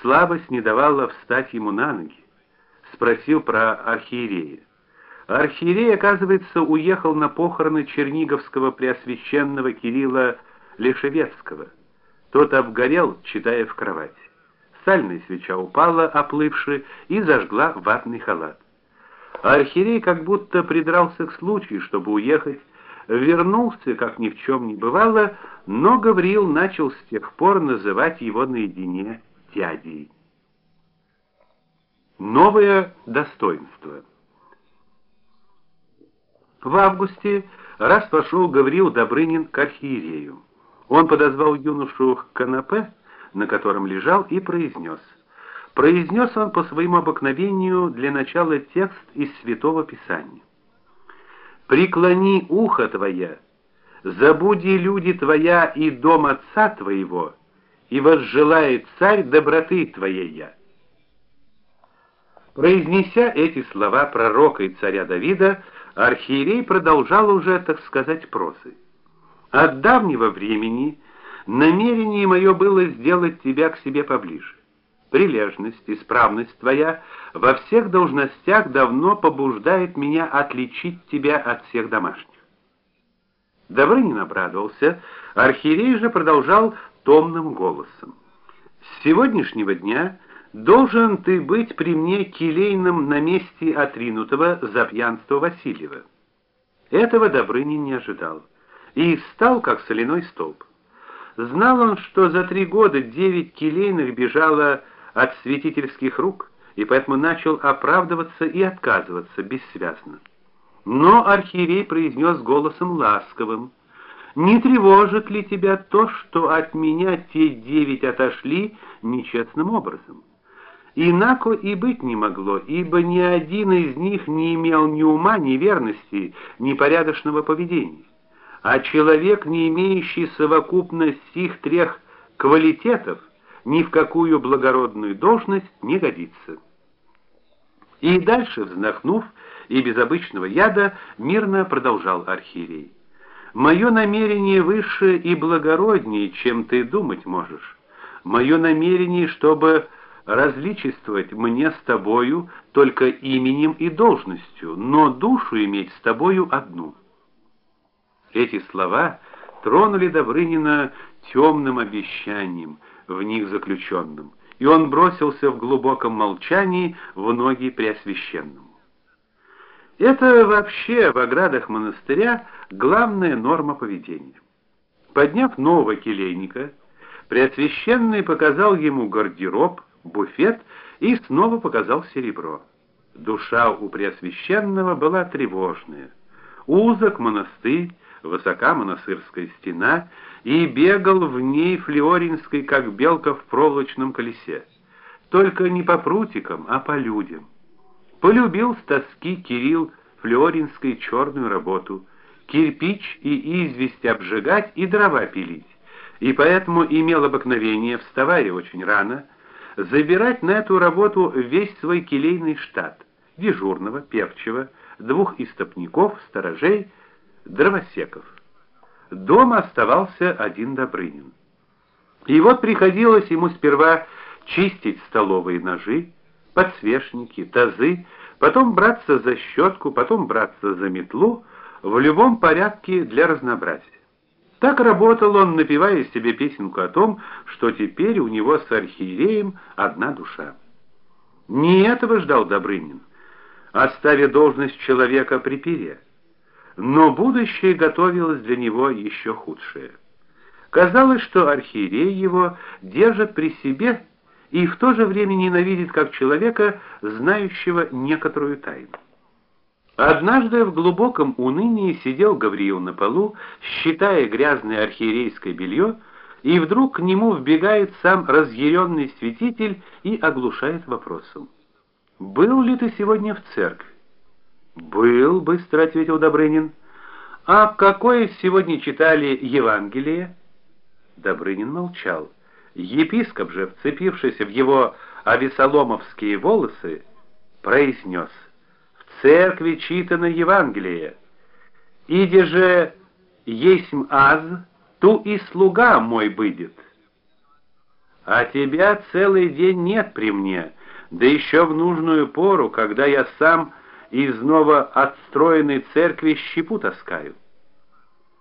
слабость не давала встать ему на ноги. Спросил про архиерея. Архиерей, оказывается, уехал на похороны черниговского преосвященного Кирилла Лешевецкого. Тот обгорел, читая в кровати. Сальная свеча упала, оплывши, и зажгла ватный халат. Архиерей как будто придрался к случаю, чтобы уехать, вернулся, как ни в чем не бывало, но Гавриил начал с тех пор называть его наедине дядей. Новое достоинство. В августе раз пошел Гавриил Добрынин к архиерею. Он подозвал юношу к канапе, на котором лежал, и произнес. Произнес он по своему обыкновению для начала текст из Святого Писания. «Преклони ухо твое, забуди люди твоя и дом отца твоего, и возжелает царь доброты твоей». Произнеся эти слова пророка и царя Давида, архиерей продолжал уже, так сказать, прозой. От давнего времени намерение мое было сделать тебя к себе поближе. Прилежность, исправность твоя во всех должностях давно побуждает меня отличить тебя от всех домашних. Добрынин обрадовался, архиерей же продолжал томным голосом: "С сегодняшнего дня должен ты быть при мне келейным на месте отринутого за пьянство Васильева". Этого Добрынин не ожидал и стал как соляной столб. Знал он, что за три года девять келейных бежало от святительских рук, и поэтому начал оправдываться и отказываться бессвязно. Но архиерей произнес голосом ласковым: "Не тревожит ли тебя то, что от меня те девять отошли нечестным образом?" Инако и быть не могло, ибо ни один из них не имел ни ума, ни верности, ни порядочного поведения а человек, не имеющий совокупность их трех квалитетов, ни в какую благородную должность не годится. И дальше, вздохнув и без обычного яда, мирно продолжал архиерей. Мое намерение выше и благороднее, чем ты думать можешь. Мое намерение, чтобы различествовать мне с тобою только именем и должностью, но душу иметь с тобою одну. Эти слова тронули Добрынина темным обещанием в них заключенным, и он бросился в глубоком молчании в ноги Преосвященному. Это вообще в оградах монастыря главная норма поведения. Подняв нового келейника, Преосвященный показал ему гардероб, буфет и снова показал серебро. Душа у Преосвященного была тревожная. Узок монастырь, высока монастырская стена, и бегал в ней Флеоринской, как белка в проволочном колесе. Только не по прутикам, а по людям. Полюбил с тоски Кирилл Флеоринской черную работу, кирпич и известь обжигать и дрова пилить. И поэтому имел обыкновение, вставая очень рано, забирать на эту работу весь свой келейный штат: дежурного, певчего, двух истопников, сторожей дровосеков. Дома оставался один Добрынин. И вот приходилось ему сперва чистить столовые ножи, подсвечники, тазы, потом браться за щетку, потом браться за метлу, в любом порядке для разнообразия. Так работал он, напевая себе песенку о том, что теперь у него с архиереем одна душа. Не этого ждал Добрынин, оставя должность человека при пере но будущее готовилось для него еще худшее. Казалось, что архиерей его держит при себе и в то же время ненавидит как человека, знающего некоторую тайну. Однажды в глубоком унынии сидел Гавриил на полу, считая грязное архиерейское белье, и вдруг к нему вбегает сам разъяренный святитель и оглушает вопросом: "Был ли ты сегодня в церкви?" Был, быстро ответил Добрынин. А какое сегодня читали Евангелие? Добрынин молчал. Епископ же, вцепившись в его авесоломовские волосы, произнес: "В церкви читано Евангелие. Иде же есмь аз, ту и слуга мой будет". А тебя целый день нет при мне, да еще в нужную пору, когда я сам из ново отстроенной церкви щепу таскаю.